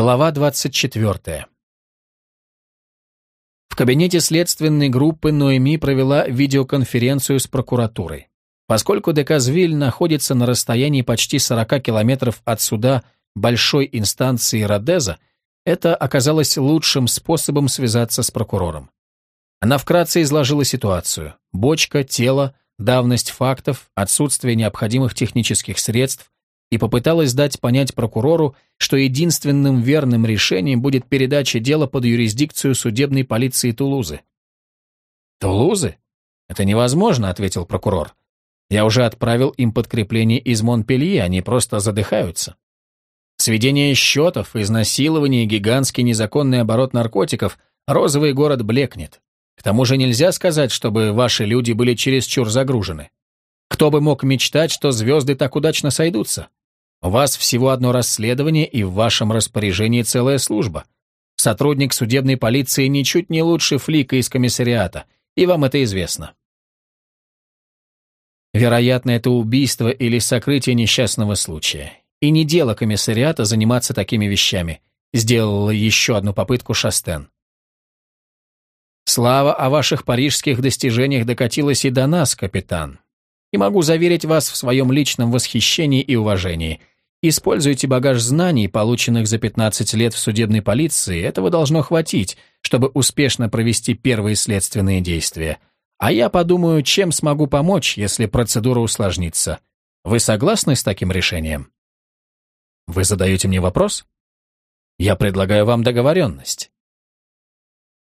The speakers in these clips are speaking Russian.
Глава 24. В кабинете следственной группы Ноэми провела видеоконференцию с прокуратурой. Поскольку Деказвиль находится на расстоянии почти 40 километров от суда большой инстанции Родеза, это оказалось лучшим способом связаться с прокурором. Она вкратце изложила ситуацию. Бочка, тело, давность фактов, отсутствие необходимых технических средств и попыталась дать понять прокурору, что единственным верным решением будет передача дела под юрисдикцию судебной полиции Тулузы. «Тулузы? Это невозможно», — ответил прокурор. «Я уже отправил им подкрепление из Монпелье, они просто задыхаются». Сведение счетов, изнасилование, гигантский незаконный оборот наркотиков, розовый город блекнет. К тому же нельзя сказать, чтобы ваши люди были чересчур загружены. Кто бы мог мечтать, что звезды так удачно сойдутся? У вас всего одно расследование и в вашем распоряжении целая служба. Сотрудник судебной полиции ничуть не лучше флика из комиссариата, и вам это известно. Вероятно, это убийство или сокрытие несчастного случая. И не дело комиссариата заниматься такими вещами. Сделала еще одну попытку Шастен. Слава о ваших парижских достижениях докатилась и до нас, капитан. И могу заверить вас в своем личном восхищении и уважении. Используйте багаж знаний, полученных за 15 лет в судебной полиции, этого должно хватить, чтобы успешно провести первые следственные действия. А я подумаю, чем смогу помочь, если процедура усложнится. Вы согласны с таким решением? Вы задаете мне вопрос? Я предлагаю вам договоренность.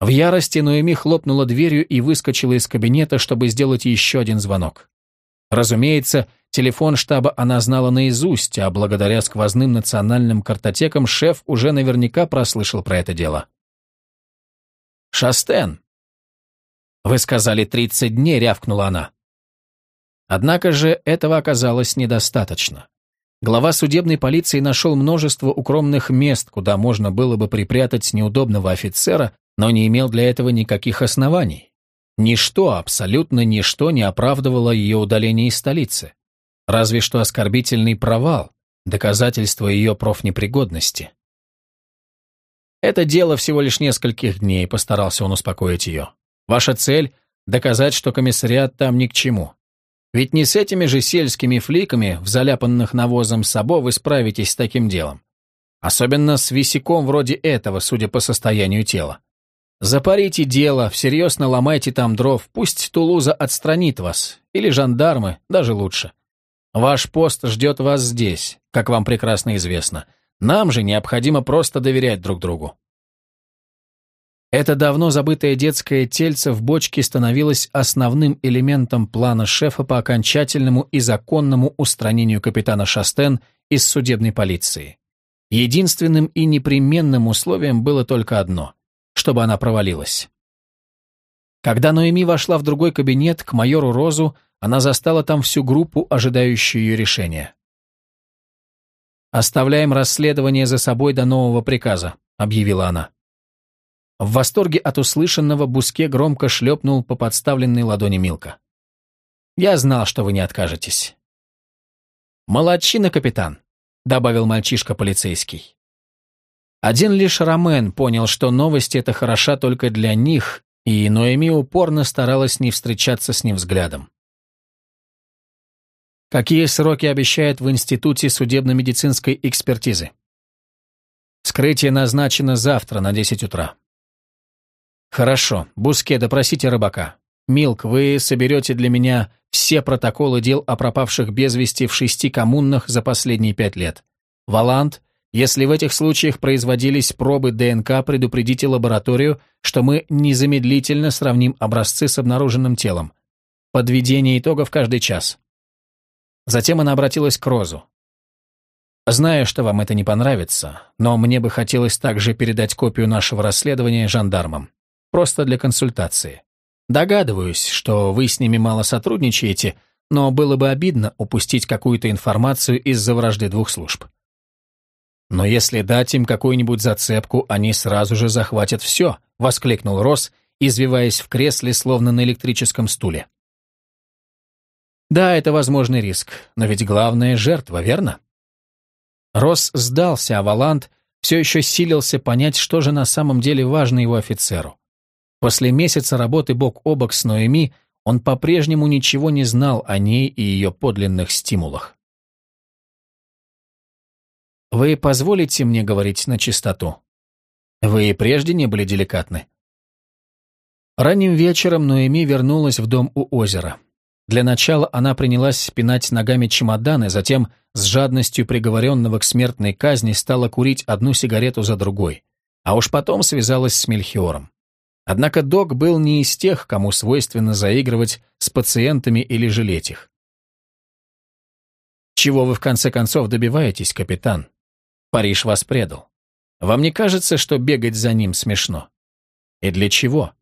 В ярости Ноэми хлопнула дверью и выскочила из кабинета, чтобы сделать еще один звонок. Разумеется, телефон штаба она знала наизусть, а благодаря сквозным национальным картотекам шеф уже наверняка прослышал про это дело. «Шастен!» «Вы сказали 30 дней», — рявкнула она. Однако же этого оказалось недостаточно. Глава судебной полиции нашел множество укромных мест, куда можно было бы припрятать неудобного офицера, но не имел для этого никаких оснований. Ничто, абсолютно ничто не оправдывало ее удаление из столицы. Разве что оскорбительный провал, доказательство ее профнепригодности. «Это дело всего лишь нескольких дней», — постарался он успокоить ее. «Ваша цель — доказать, что комиссариат там ни к чему. Ведь не с этими же сельскими фликами, в заляпанных навозом сабо, вы справитесь с таким делом. Особенно с висяком вроде этого, судя по состоянию тела. Запарите дело, всерьез наломайте там дров, пусть Тулуза отстранит вас, или жандармы, даже лучше. Ваш пост ждет вас здесь, как вам прекрасно известно. Нам же необходимо просто доверять друг другу. Это давно забытое детское тельце в бочке становилось основным элементом плана шефа по окончательному и законному устранению капитана Шастен из судебной полиции. Единственным и непременным условием было только одно – чтобы она провалилась. Когда Ноэми вошла в другой кабинет к майору Розу, она застала там всю группу, ожидающую ее решения. «Оставляем расследование за собой до нового приказа», — объявила она. В восторге от услышанного Буске громко шлепнул по подставленной ладони Милка. «Я знал, что вы не откажетесь». «Молодчина, капитан», — добавил мальчишка полицейский. Один лишь Ромен понял, что новость эта хороша только для них, и Ноэми упорно старалась не встречаться с ним взглядом. Какие сроки обещают в Институте судебно-медицинской экспертизы? Вскрытие назначено завтра на 10 утра. «Хорошо. Буске, допросите рыбака. Милк, вы соберете для меня все протоколы дел о пропавших без вести в шести коммунах за последние пять лет. Валант, если в этих случаях производились пробы ДНК, предупредите лабораторию, что мы незамедлительно сравним образцы с обнаруженным телом. Подведение итогов каждый час». Затем она обратилась к Розу. «Знаю, что вам это не понравится, но мне бы хотелось также передать копию нашего расследования жандармам. Просто для консультации. Догадываюсь, что вы с ними мало сотрудничаете, но было бы обидно упустить какую-то информацию из-за вражды двух служб. Но если дать им какую-нибудь зацепку, они сразу же захватят все, воскликнул Росс, извиваясь в кресле, словно на электрическом стуле. Да, это возможный риск, но ведь главная жертва, верно? Росс сдался, а Валант все еще силился понять, что же на самом деле важно его офицеру. После месяца работы бок о бок с Ноэми он по-прежнему ничего не знал о ней и ее подлинных стимулах. «Вы позволите мне говорить на чистоту? Вы и прежде не были деликатны?» Ранним вечером Ноэми вернулась в дом у озера. Для начала она принялась спинать ногами чемоданы, затем с жадностью приговоренного к смертной казни стала курить одну сигарету за другой, а уж потом связалась с Мельхиором. Однако док был не из тех, кому свойственно заигрывать с пациентами или жалеть их. Чего вы в конце концов добиваетесь, капитан? Париж вас предал. Вам не кажется, что бегать за ним смешно? И для чего?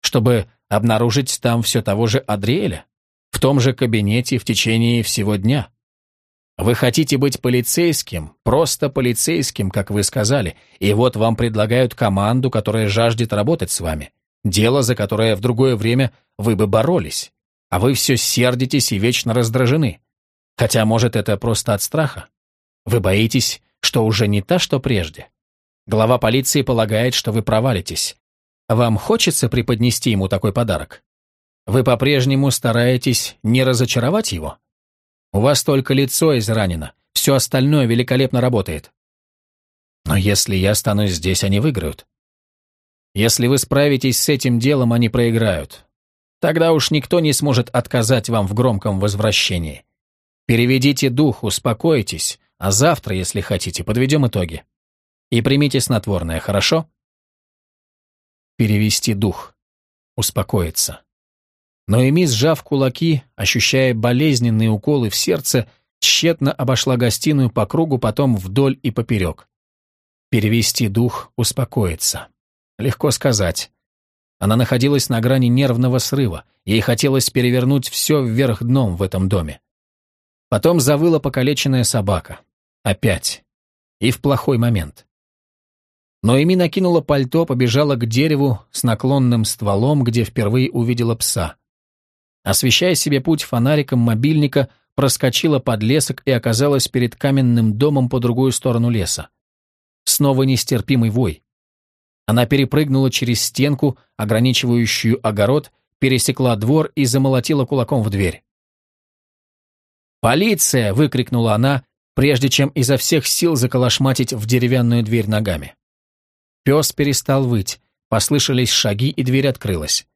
чтобы обнаружить там все того же Адриэля, в том же кабинете в течение всего дня. Вы хотите быть полицейским, просто полицейским, как вы сказали, и вот вам предлагают команду, которая жаждет работать с вами, дело, за которое в другое время вы бы боролись, а вы все сердитесь и вечно раздражены. Хотя, может, это просто от страха. Вы боитесь, что уже не та, что прежде. Глава полиции полагает, что вы провалитесь. Вам хочется преподнести ему такой подарок? Вы по-прежнему стараетесь не разочаровать его? У вас только лицо изранено, все остальное великолепно работает. Но если я останусь здесь, они выиграют. Если вы справитесь с этим делом, они проиграют. Тогда уж никто не сможет отказать вам в громком возвращении. Переведите дух, успокойтесь, а завтра, если хотите, подведем итоги. И примите снотворное, хорошо? перевести дух, успокоиться. Но Эми, сжав кулаки, ощущая болезненные уколы в сердце, тщетно обошла гостиную по кругу, потом вдоль и поперек. Перевести дух, успокоиться. Легко сказать. Она находилась на грани нервного срыва, ей хотелось перевернуть все вверх дном в этом доме. Потом завыла покалеченная собака. Опять. И в плохой момент. Но Эми накинула пальто, побежала к дереву с наклонным стволом, где впервые увидела пса. Освещая себе путь фонариком мобильника, проскочила под лесок и оказалась перед каменным домом по другую сторону леса. Снова нестерпимый вой. Она перепрыгнула через стенку, ограничивающую огород, пересекла двор и замолотила кулаком в дверь. «Полиция!» — выкрикнула она, прежде чем изо всех сил заколошматить в деревянную дверь ногами. Пес перестал выть, послышались шаги, и дверь открылась.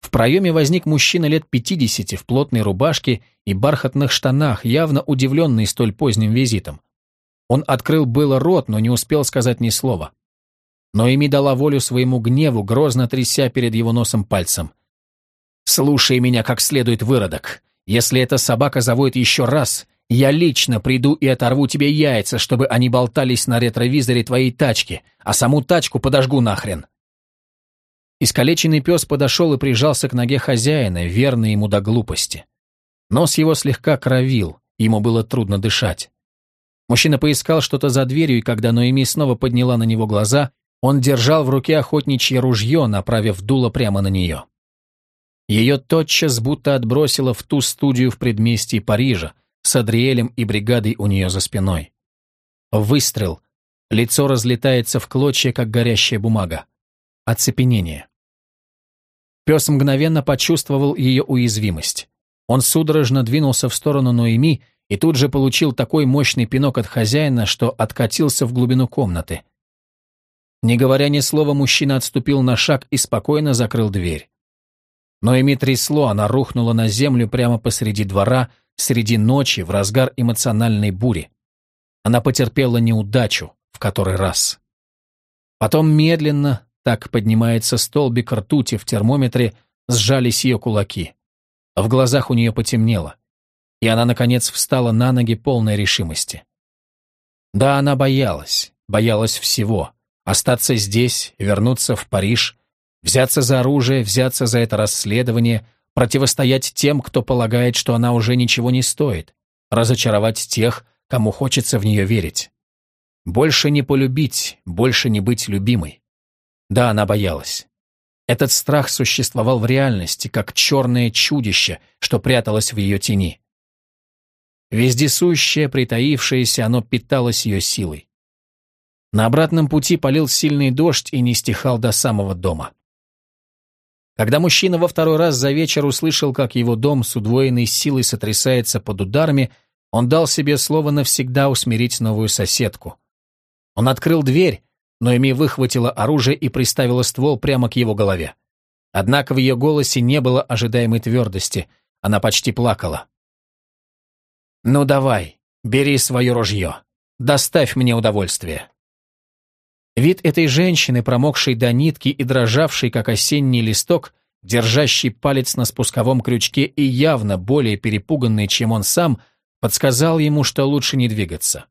В проеме возник мужчина лет пятидесяти в плотной рубашке и бархатных штанах, явно удивленный столь поздним визитом. Он открыл было рот, но не успел сказать ни слова. Но ими дала волю своему гневу, грозно тряся перед его носом пальцем. «Слушай меня как следует, выродок. Если эта собака завоет еще раз, я лично приду и оторву тебе яйца, чтобы они болтались на ретровизоре твоей тачки, а саму тачку подожгу нахрен». Искалеченный пес подошел и прижался к ноге хозяина, верный ему до глупости. Нос его слегка кровил, ему было трудно дышать. Мужчина поискал что-то за дверью, и когда Ноэми снова подняла на него глаза, он держал в руке охотничье ружье, направив дуло прямо на нее. Ее тотчас будто отбросило в ту студию в предместье Парижа, с Адриэлем и бригадой у нее за спиной. Выстрел. Лицо разлетается в клочья, как горящая бумага. Оцепенение. Пес мгновенно почувствовал ее уязвимость. Он судорожно двинулся в сторону Ноэми и тут же получил такой мощный пинок от хозяина, что откатился в глубину комнаты. Не говоря ни слова, мужчина отступил на шаг и спокойно закрыл дверь. Ноэми трясло, она рухнула на землю прямо посреди двора, среди ночи, в разгар эмоциональной бури. Она потерпела неудачу в который раз. Потом медленно, так поднимается столбик ртути в термометре, сжались ее кулаки. В глазах у нее потемнело. И она, наконец, встала на ноги полной решимости. Да, она боялась, боялась всего. Остаться здесь, вернуться в Париж, взяться за оружие, взяться за это расследование, противостоять тем, кто полагает, что она уже ничего не стоит, разочаровать тех, кому хочется в нее верить. Больше не полюбить, больше не быть любимой. Да, она боялась. Этот страх существовал в реальности, как черное чудище, что пряталось в ее тени. Вездесущее, притаившееся, оно питалось ее силой. На обратном пути полил сильный дождь и не стихал до самого дома. Когда мужчина во второй раз за вечер услышал, как его дом с удвоенной силой сотрясается под ударами, он дал себе слово навсегда усмирить новую соседку. Он открыл дверь, но Эми выхватила оружие и приставила ствол прямо к его голове. Однако в ее голосе не было ожидаемой твердости, она почти плакала. «Ну давай, бери свое ружье, доставь мне удовольствие». Вид этой женщины, промокшей до нитки и дрожавшей, как осенний листок, держащий палец на спусковом крючке и явно более перепуганный, чем он сам, подсказал ему, что лучше не двигаться.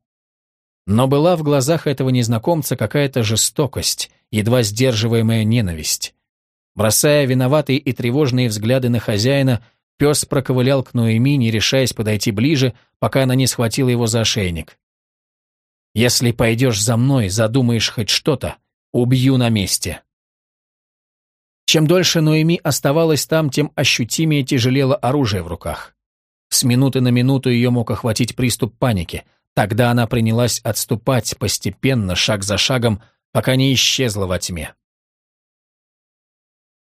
Но была в глазах этого незнакомца какая-то жестокость, едва сдерживаемая ненависть. Бросая виноватые и тревожные взгляды на хозяина, пес проковылял к Ноэми, не решаясь подойти ближе, пока она не схватила его за ошейник. Если пойдешь за мной, задумаешь хоть что-то, убью на месте». Чем дольше Ноэми оставалась там, тем ощутимее тяжелело оружие в руках. С минуты на минуту ее мог охватить приступ паники. Тогда она принялась отступать постепенно, шаг за шагом, пока не исчезла во тьме.